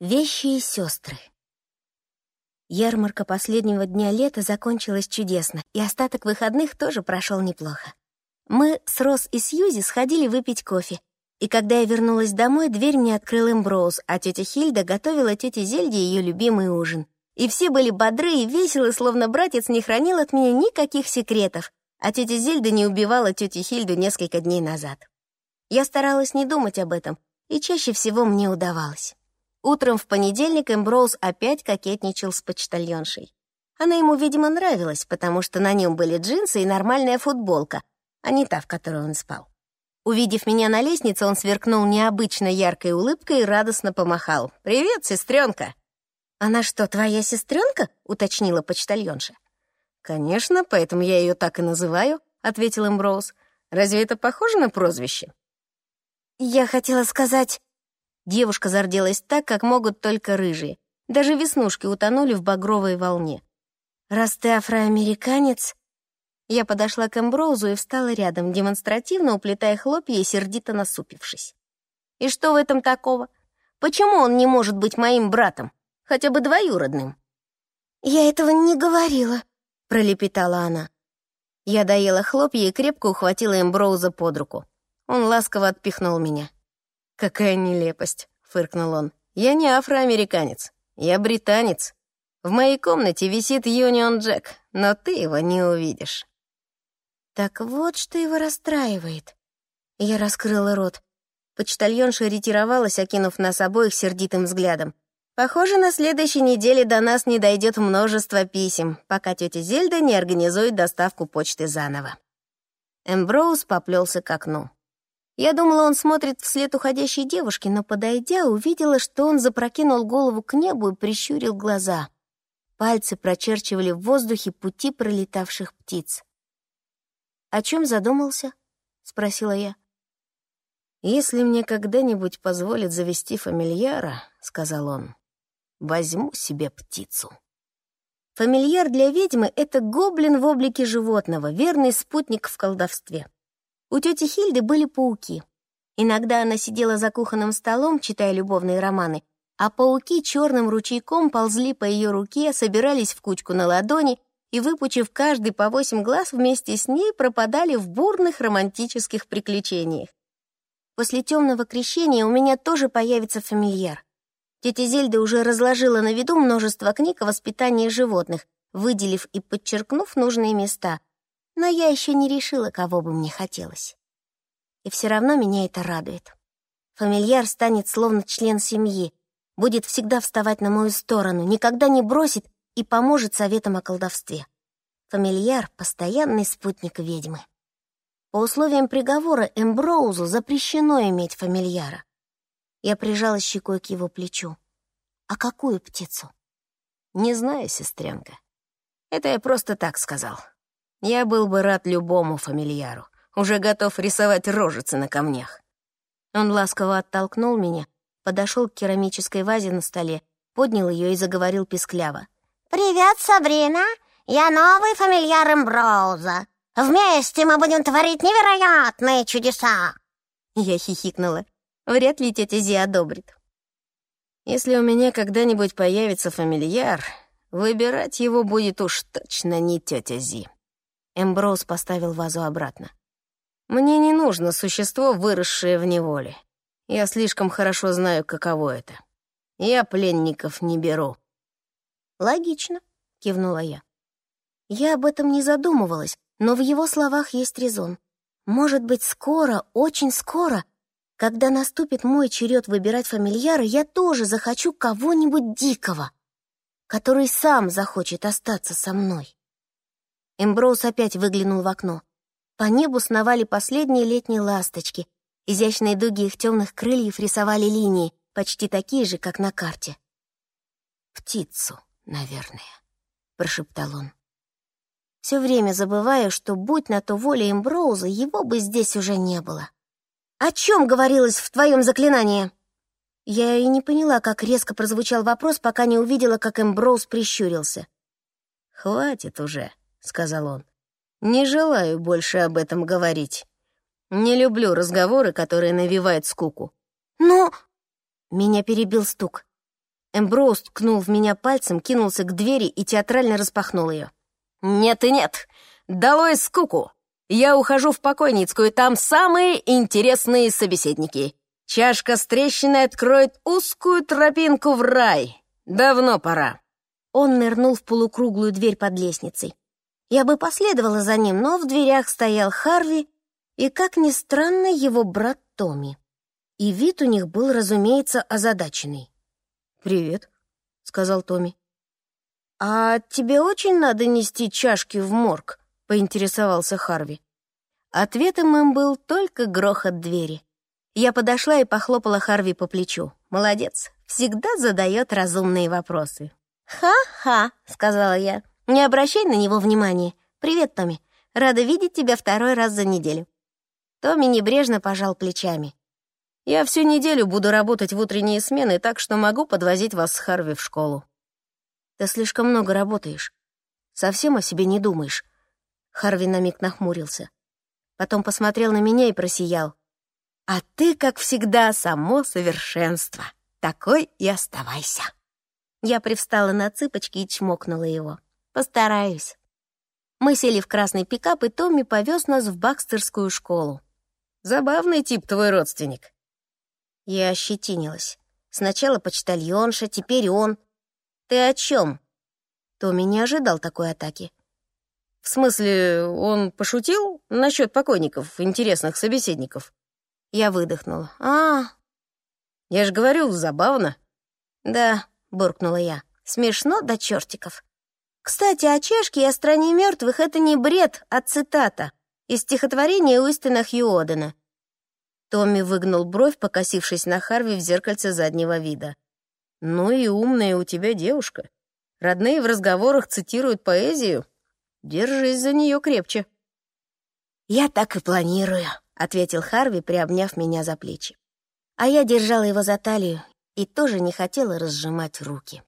Вещи и сестры. Ярмарка последнего дня лета закончилась чудесно, и остаток выходных тоже прошел неплохо. Мы с Рос и Сьюзи сходили выпить кофе, и когда я вернулась домой, дверь мне открыл Эмброуз, а тетя Хильда готовила тете Зельде ее любимый ужин. И все были бодры и веселы, словно братец не хранил от меня никаких секретов, а тетя Зельда не убивала тетю Хильду несколько дней назад. Я старалась не думать об этом, и чаще всего мне удавалось. Утром в понедельник Эмброуз опять кокетничал с почтальоншей. Она ему, видимо, нравилась, потому что на нем были джинсы и нормальная футболка, а не та, в которой он спал. Увидев меня на лестнице, он сверкнул необычно яркой улыбкой и радостно помахал. «Привет, сестренка!» «Она что, твоя сестренка?» — уточнила почтальонша. «Конечно, поэтому я ее так и называю», — ответил Эмброуз. «Разве это похоже на прозвище?» «Я хотела сказать...» Девушка зарделась так, как могут только рыжие. Даже веснушки утонули в багровой волне. «Раз ты афроамериканец...» Я подошла к Эмброузу и встала рядом, демонстративно уплетая хлопья и сердито насупившись. «И что в этом такого? Почему он не может быть моим братом? Хотя бы двоюродным?» «Я этого не говорила», — пролепетала она. Я доела хлопья и крепко ухватила Эмброуза под руку. Он ласково отпихнул меня. «Какая нелепость», — фыркнул он. «Я не афроамериканец, я британец. В моей комнате висит Юнион Джек, но ты его не увидишь». Так вот, что его расстраивает. Я раскрыла рот. Почтальонша ретировалась, окинув нас обоих сердитым взглядом. Похоже, на следующей неделе до нас не дойдет множество писем, пока тетя Зельда не организует доставку почты заново. Эмброуз поплелся к окну. Я думала, он смотрит вслед уходящей девушки, но, подойдя, увидела, что он запрокинул голову к небу и прищурил глаза. Пальцы прочерчивали в воздухе пути пролетавших птиц. «О чем задумался?» — спросила я. «Если мне когда-нибудь позволят завести фамильяра, — сказал он, — возьму себе птицу». Фамильяр для ведьмы — это гоблин в облике животного, верный спутник в колдовстве. У тети Хильды были пауки. Иногда она сидела за кухонным столом, читая любовные романы, а пауки черным ручейком ползли по ее руке, собирались в кучку на ладони и, выпучив каждый по восемь глаз, вместе с ней пропадали в бурных романтических приключениях. После темного крещения у меня тоже появится фамильяр. Тетя Зельда уже разложила на виду множество книг о воспитании животных, выделив и подчеркнув нужные места, но я еще не решила, кого бы мне хотелось. И все равно меня это радует. Фамильяр станет словно член семьи, будет всегда вставать на мою сторону, никогда не бросит и поможет советам о колдовстве. Фамильяр — постоянный спутник ведьмы. По условиям приговора Эмброузу запрещено иметь фамильяра. Я прижала щекой к его плечу. «А какую птицу?» «Не знаю, сестренка. Это я просто так сказал». Я был бы рад любому фамильяру, уже готов рисовать рожицы на камнях. Он ласково оттолкнул меня, подошел к керамической вазе на столе, поднял ее и заговорил пискляво. «Привет, Сабрина! Я новый фамильяр Эмброуза. Вместе мы будем творить невероятные чудеса!» Я хихикнула. Вряд ли тетя Зи одобрит. «Если у меня когда-нибудь появится фамильяр, выбирать его будет уж точно не тетя Зи». Эмброуз поставил вазу обратно. «Мне не нужно существо, выросшее в неволе. Я слишком хорошо знаю, каково это. Я пленников не беру». «Логично», — кивнула я. Я об этом не задумывалась, но в его словах есть резон. Может быть, скоро, очень скоро, когда наступит мой черед выбирать фамильяра, я тоже захочу кого-нибудь дикого, который сам захочет остаться со мной. Эмброуз опять выглянул в окно. По небу сновали последние летние ласточки. Изящные дуги их темных крыльев рисовали линии, почти такие же, как на карте. «Птицу, наверное», — прошептал он. Все время забываю, что, будь на то воля Эмброуза, его бы здесь уже не было. «О чем говорилось в твоем заклинании?» Я и не поняла, как резко прозвучал вопрос, пока не увидела, как Эмброуз прищурился. «Хватит уже», сказал он. «Не желаю больше об этом говорить. Не люблю разговоры, которые навевают скуку». «Но...» Меня перебил стук. Эмброуз ткнул в меня пальцем, кинулся к двери и театрально распахнул ее. «Нет и нет! Долой скуку! Я ухожу в покойницкую, там самые интересные собеседники. Чашка с трещиной откроет узкую тропинку в рай. Давно пора». Он нырнул в полукруглую дверь под лестницей. Я бы последовала за ним, но в дверях стоял Харви и, как ни странно, его брат Томми. И вид у них был, разумеется, озадаченный. «Привет», — сказал Томми. «А тебе очень надо нести чашки в морг?» — поинтересовался Харви. Ответом им был только грохот двери. Я подошла и похлопала Харви по плечу. «Молодец, всегда задает разумные вопросы». «Ха-ха», — сказала я. «Не обращай на него внимания. Привет, Томми. Рада видеть тебя второй раз за неделю». Томми небрежно пожал плечами. «Я всю неделю буду работать в утренние смены, так что могу подвозить вас с Харви в школу». «Ты слишком много работаешь. Совсем о себе не думаешь». Харви на миг нахмурился. Потом посмотрел на меня и просиял. «А ты, как всегда, само совершенство. Такой и оставайся». Я привстала на цыпочки и чмокнула его. Постараюсь. Мы сели в красный пикап, и Томми повез нас в Бакстерскую школу. Забавный тип твой родственник. Я ощетинилась. Сначала почтальонша, теперь он. Ты о чем? Томми не ожидал такой атаки. В смысле, он пошутил насчет покойников, интересных собеседников? Я выдохнула. А, я же говорю, забавно. Да, буркнула я. Смешно до чертиков. Кстати, о чашке и о стране мертвых это не бред, а цитата из стихотворения Уистона Хьюодена. Томми выгнул бровь, покосившись на Харви в зеркальце заднего вида. «Ну и умная у тебя девушка. Родные в разговорах цитируют поэзию. Держись за нее крепче». «Я так и планирую», — ответил Харви, приобняв меня за плечи. А я держала его за талию и тоже не хотела разжимать руки.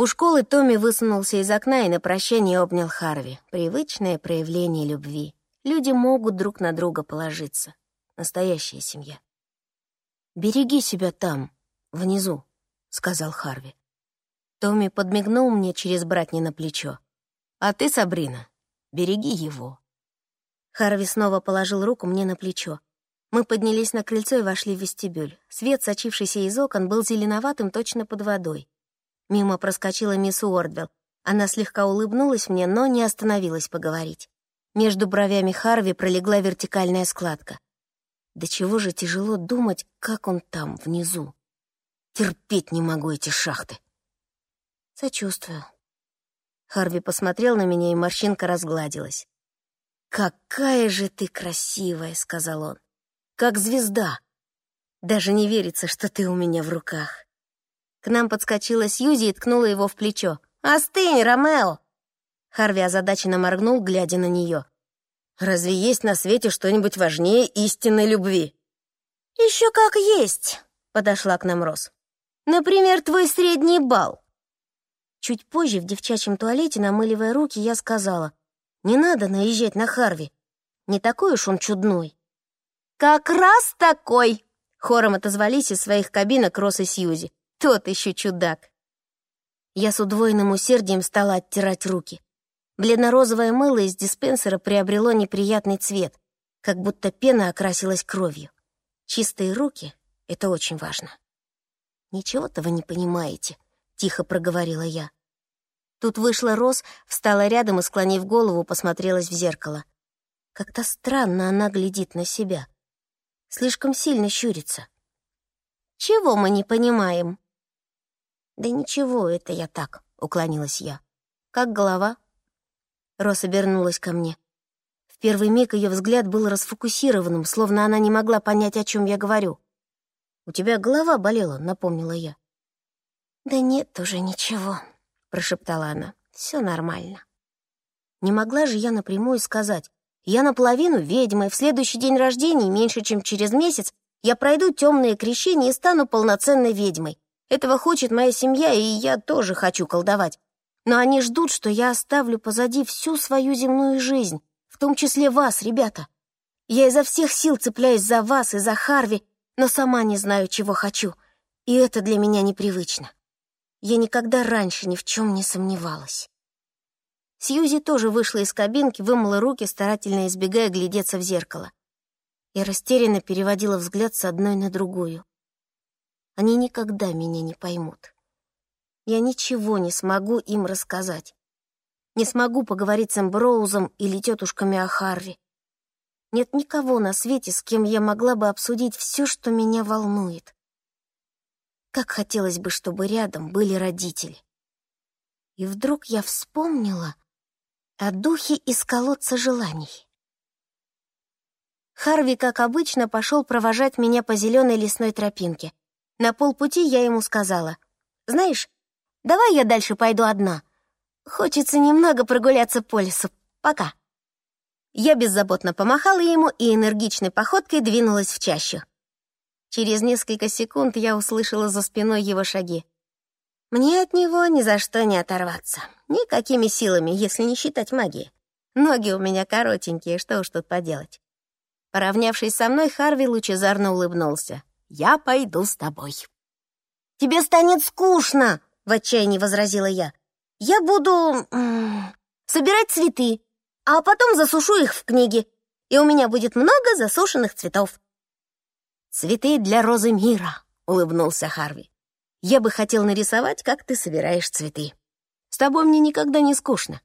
У школы Томми высунулся из окна и на прощание обнял Харви. Привычное проявление любви. Люди могут друг на друга положиться. Настоящая семья. «Береги себя там, внизу», — сказал Харви. Томми подмигнул мне через братни на плечо. «А ты, Сабрина, береги его». Харви снова положил руку мне на плечо. Мы поднялись на крыльцо и вошли в вестибюль. Свет, сочившийся из окон, был зеленоватым точно под водой. Мимо проскочила мисс Уордвелл. Она слегка улыбнулась мне, но не остановилась поговорить. Между бровями Харви пролегла вертикальная складка. Да чего же тяжело думать, как он там, внизу. Терпеть не могу эти шахты. Сочувствую. Харви посмотрел на меня, и морщинка разгладилась. «Какая же ты красивая!» — сказал он. «Как звезда! Даже не верится, что ты у меня в руках!» К нам подскочила Сьюзи и ткнула его в плечо. «Остынь, Ромео!» Харви озадаченно моргнул, глядя на нее. «Разве есть на свете что-нибудь важнее истинной любви?» «Еще как есть!» — подошла к нам Рос. «Например, твой средний балл». Чуть позже в девчачьем туалете, намыливая руки, я сказала, «Не надо наезжать на Харви. Не такой уж он чудной». «Как раз такой!» — хором отозвались из своих кабинок Рос и Сьюзи. Тот еще чудак. Я с удвоенным усердием стала оттирать руки. Бледно-розовое мыло из диспенсера приобрело неприятный цвет, как будто пена окрасилась кровью. Чистые руки — это очень важно. «Ничего-то вы не понимаете», — тихо проговорила я. Тут вышла Рос, встала рядом и, склонив голову, посмотрелась в зеркало. Как-то странно она глядит на себя. Слишком сильно щурится. «Чего мы не понимаем?» «Да ничего, это я так», — уклонилась я. «Как голова?» Рос обернулась ко мне. В первый миг ее взгляд был расфокусированным, словно она не могла понять, о чем я говорю. «У тебя голова болела», — напомнила я. «Да нет уже ничего», — прошептала она. «Все нормально». Не могла же я напрямую сказать. Я наполовину ведьма, и в следующий день рождения, меньше чем через месяц, я пройду темное крещение и стану полноценной ведьмой. Этого хочет моя семья, и я тоже хочу колдовать. Но они ждут, что я оставлю позади всю свою земную жизнь, в том числе вас, ребята. Я изо всех сил цепляюсь за вас и за Харви, но сама не знаю, чего хочу. И это для меня непривычно. Я никогда раньше ни в чем не сомневалась. Сьюзи тоже вышла из кабинки, вымыла руки, старательно избегая глядеться в зеркало. Я растерянно переводила взгляд с одной на другую. Они никогда меня не поймут. Я ничего не смогу им рассказать. Не смогу поговорить с Эмброузом или тетушками о Харви. Нет никого на свете, с кем я могла бы обсудить все, что меня волнует. Как хотелось бы, чтобы рядом были родители. И вдруг я вспомнила о духе из колодца желаний. Харви, как обычно, пошел провожать меня по зеленой лесной тропинке. На полпути я ему сказала, «Знаешь, давай я дальше пойду одна. Хочется немного прогуляться по лесу. Пока». Я беззаботно помахала ему и энергичной походкой двинулась в чащу. Через несколько секунд я услышала за спиной его шаги. Мне от него ни за что не оторваться. Никакими силами, если не считать магии. Ноги у меня коротенькие, что уж тут поделать. Поравнявшись со мной, Харви лучезарно улыбнулся. «Я пойду с тобой». «Тебе станет скучно!» — в отчаянии возразила я. «Я буду... собирать цветы, а потом засушу их в книге, и у меня будет много засушенных цветов». «Цветы для розы мира», — улыбнулся Харви. «Я бы хотел нарисовать, как ты собираешь цветы. С тобой мне никогда не скучно».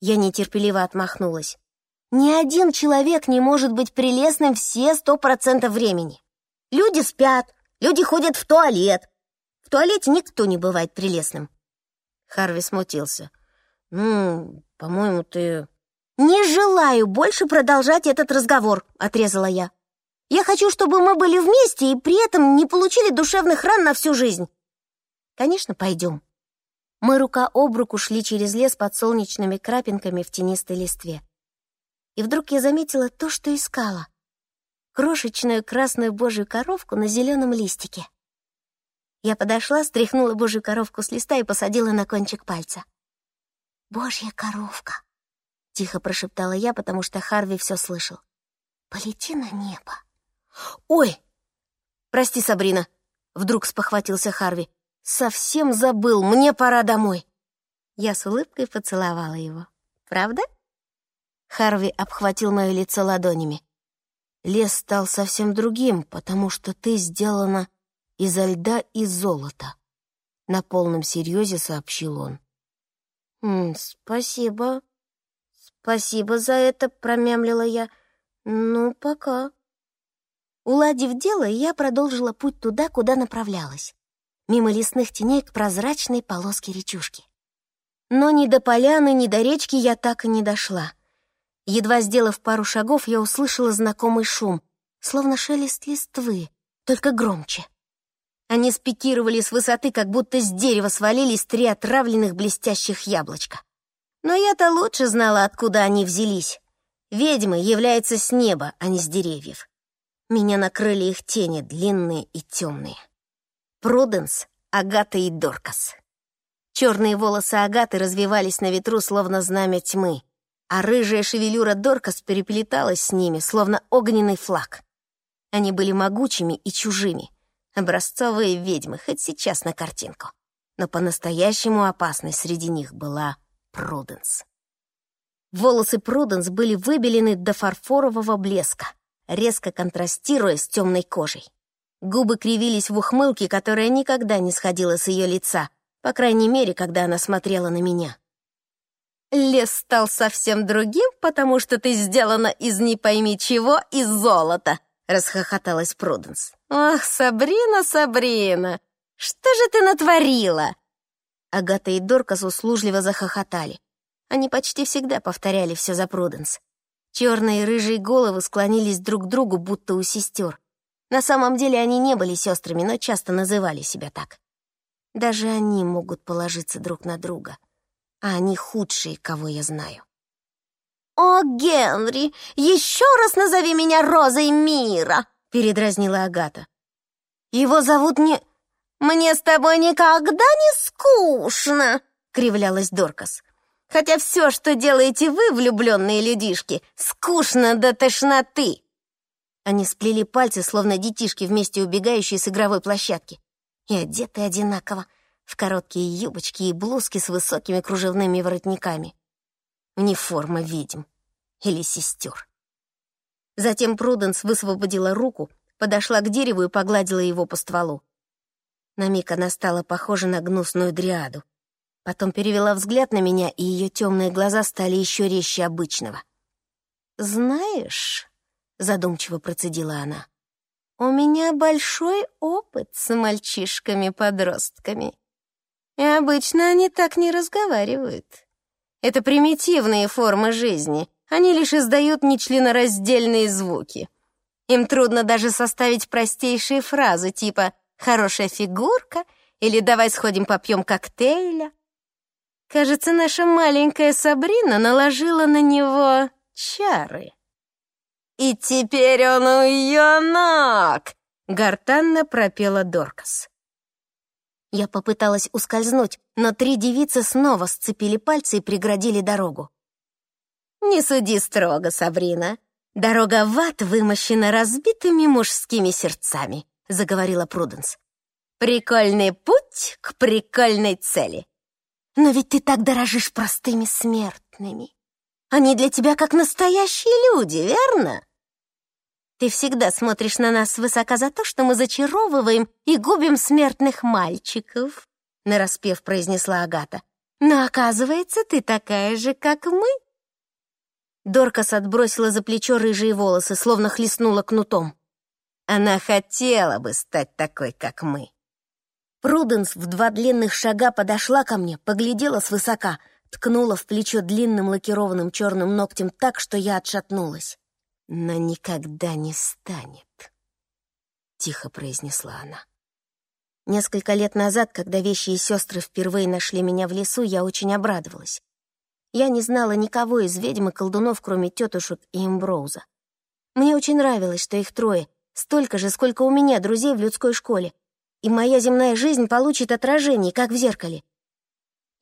Я нетерпеливо отмахнулась. «Ни один человек не может быть прелестным все сто процентов времени. Люди спят, люди ходят в туалет. В туалете никто не бывает прелестным». Харви смутился. «Ну, по-моему, ты...» «Не желаю больше продолжать этот разговор», — отрезала я. Я хочу, чтобы мы были вместе и при этом не получили душевных ран на всю жизнь. Конечно, пойдем. Мы рука об руку шли через лес под солнечными крапинками в тенистой листве. И вдруг я заметила то, что искала. Крошечную красную божью коровку на зеленом листике. Я подошла, стряхнула божью коровку с листа и посадила на кончик пальца. «Божья коровка!» — тихо прошептала я, потому что Харви все слышал. «Полети на небо!» «Ой! Прости, Сабрина!» — вдруг спохватился Харви. «Совсем забыл, мне пора домой!» Я с улыбкой поцеловала его. «Правда?» Харви обхватил мое лицо ладонями. «Лес стал совсем другим, потому что ты сделана изо льда и золота», — на полном серьезе сообщил он. «М -м, «Спасибо. Спасибо за это», — промямлила я. «Ну, пока». Уладив дело, я продолжила путь туда, куда направлялась. Мимо лесных теней к прозрачной полоске речушки. Но ни до поляны, ни до речки я так и не дошла. Едва сделав пару шагов, я услышала знакомый шум, словно шелест листвы, только громче. Они спикировали с высоты, как будто с дерева свалились три отравленных блестящих яблочка. Но я-то лучше знала, откуда они взялись. Ведьмы являются с неба, а не с деревьев. Меня накрыли их тени, длинные и темные. Пруденс, Агата и Доркас. Черные волосы Агаты развивались на ветру, словно знамя тьмы, а рыжая шевелюра Доркас переплеталась с ними, словно огненный флаг. Они были могучими и чужими, образцовые ведьмы, хоть сейчас на картинку. Но по-настоящему опасной среди них была Пруденс. Волосы Пруденс были выбелены до фарфорового блеска, резко контрастируя с темной кожей. Губы кривились в ухмылке, которая никогда не сходила с ее лица, по крайней мере, когда она смотрела на меня. «Лес стал совсем другим, потому что ты сделана из не пойми чего, из золота», — расхохоталась Пруденс. «Ах, Сабрина, Сабрина, что же ты натворила?» Агата и Доркас услужливо захохотали. Они почти всегда повторяли все за Пруденс. Черные и рыжие головы склонились друг к другу, будто у сестер. На самом деле они не были сестрами, но часто называли себя так. Даже они могут положиться друг на друга. А они худшие, кого я знаю. «О, Генри, еще раз назови меня Розой мира!» — передразнила Агата. «Его зовут не... Мне с тобой никогда не скучно!» — кривлялась Доркас. Хотя все, что делаете вы, влюбленные людишки, скучно до тошноты. Они сплели пальцы, словно детишки, вместе убегающие с игровой площадки. И одеты одинаково. В короткие юбочки и блузки с высокими кружевными воротниками. Не форма ведьм или сестер. Затем Пруденс высвободила руку, подошла к дереву и погладила его по стволу. На миг она стала похожа на гнусную дриаду. Потом перевела взгляд на меня, и ее темные глаза стали еще резче обычного. «Знаешь», — задумчиво процедила она, — «у меня большой опыт с мальчишками-подростками. И обычно они так не разговаривают. Это примитивные формы жизни, они лишь издают нечленораздельные звуки. Им трудно даже составить простейшие фразы типа «хорошая фигурка» или «давай сходим попьем коктейля». Кажется, наша маленькая Сабрина наложила на него чары. «И теперь он у ее ног!» — гортанно пропела Доркас. Я попыталась ускользнуть, но три девицы снова сцепили пальцы и преградили дорогу. «Не суди строго, Сабрина. Дорога в ад вымощена разбитыми мужскими сердцами», — заговорила Пруденс. «Прикольный путь к прикольной цели. Но ведь ты так дорожишь простыми смертными. Они для тебя как настоящие люди, верно? Ты всегда смотришь на нас свысока за то, что мы зачаровываем и губим смертных мальчиков, нараспев произнесла Агата. Но оказывается, ты такая же, как мы. Доркас отбросила за плечо рыжие волосы, словно хлестнула кнутом. Она хотела бы стать такой, как мы. Пруденс в два длинных шага подошла ко мне, поглядела свысока — ткнула в плечо длинным лакированным черным ногтем так, что я отшатнулась. «Но никогда не станет», — тихо произнесла она. Несколько лет назад, когда вещи и сестры впервые нашли меня в лесу, я очень обрадовалась. Я не знала никого из ведьм и колдунов, кроме тетушек и Эмброуза. Мне очень нравилось, что их трое, столько же, сколько у меня друзей в людской школе, и моя земная жизнь получит отражение, как в зеркале —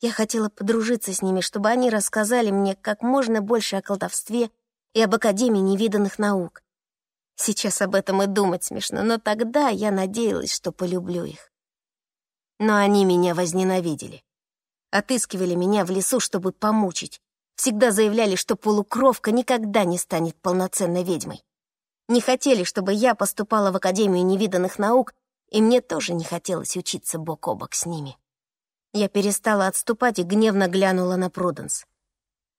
я хотела подружиться с ними, чтобы они рассказали мне как можно больше о колдовстве и об Академии невиданных наук. Сейчас об этом и думать смешно, но тогда я надеялась, что полюблю их. Но они меня возненавидели. Отыскивали меня в лесу, чтобы помучить. Всегда заявляли, что полукровка никогда не станет полноценной ведьмой. Не хотели, чтобы я поступала в Академию невиданных наук, и мне тоже не хотелось учиться бок о бок с ними. Я перестала отступать и гневно глянула на Пруденс.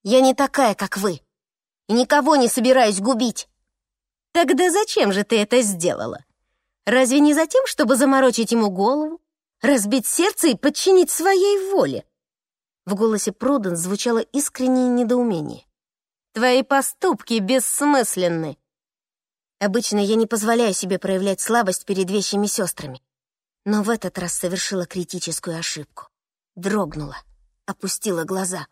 «Я не такая, как вы, и никого не собираюсь губить». «Тогда зачем же ты это сделала? Разве не за тем, чтобы заморочить ему голову, разбить сердце и подчинить своей воле?» В голосе Пруденс звучало искреннее недоумение. «Твои поступки бессмысленны». Обычно я не позволяю себе проявлять слабость перед вещими сестрами, но в этот раз совершила критическую ошибку дрогнула, опустила глаза.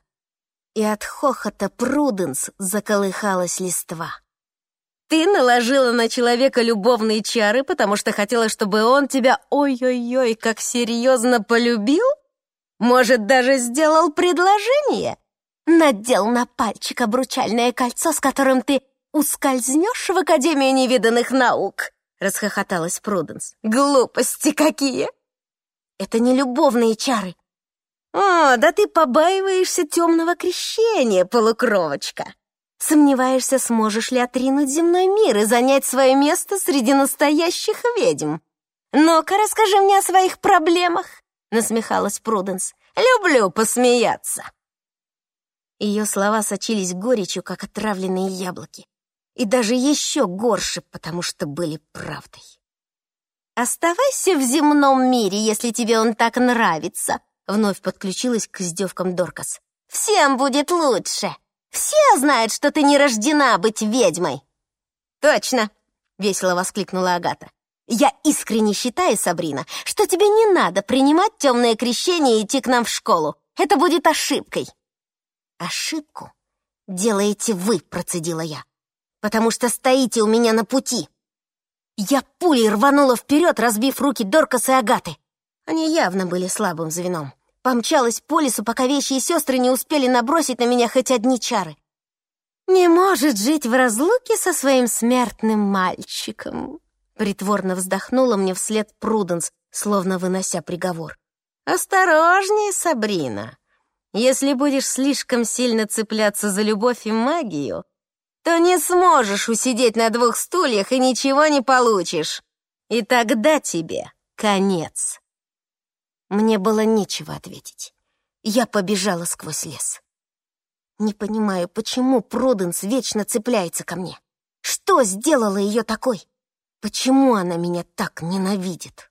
И от хохота Пруденс заколыхалась листва. «Ты наложила на человека любовные чары, потому что хотела, чтобы он тебя ой-ой-ой как серьезно полюбил? Может, даже сделал предложение? Надел на пальчик обручальное кольцо, с которым ты ускользнешь в Академию невиданных наук?» расхохоталась Пруденс. «Глупости какие!» «Это не любовные чары. «О, да ты побаиваешься темного крещения, полукровочка! Сомневаешься, сможешь ли отринуть земной мир и занять свое место среди настоящих ведьм? Ну-ка, расскажи мне о своих проблемах!» — насмехалась Пруденс. «Люблю посмеяться!» Ее слова сочились горечью, как отравленные яблоки. И даже еще горше, потому что были правдой. «Оставайся в земном мире, если тебе он так нравится», Вновь подключилась к издевкам Доркас. «Всем будет лучше! Все знают, что ты не рождена быть ведьмой!» «Точно!» — весело воскликнула Агата. «Я искренне считаю, Сабрина, что тебе не надо принимать темное крещение и идти к нам в школу. Это будет ошибкой». «Ошибку делаете вы», — процедила я, «потому что стоите у меня на пути». Я пулей рванула вперед, разбив руки Доркас и Агаты. Они явно были слабым звеном. Помчалась по лесу, пока вещи и сестры не успели набросить на меня хоть одни чары. «Не может жить в разлуке со своим смертным мальчиком», притворно вздохнула мне вслед Пруденс, словно вынося приговор. Осторожнее, Сабрина. Если будешь слишком сильно цепляться за любовь и магию, то не сможешь усидеть на двух стульях и ничего не получишь. И тогда тебе конец. Мне было нечего ответить. Я побежала сквозь лес. Не понимаю, почему Пруденс вечно цепляется ко мне. Что сделало ее такой? Почему она меня так ненавидит?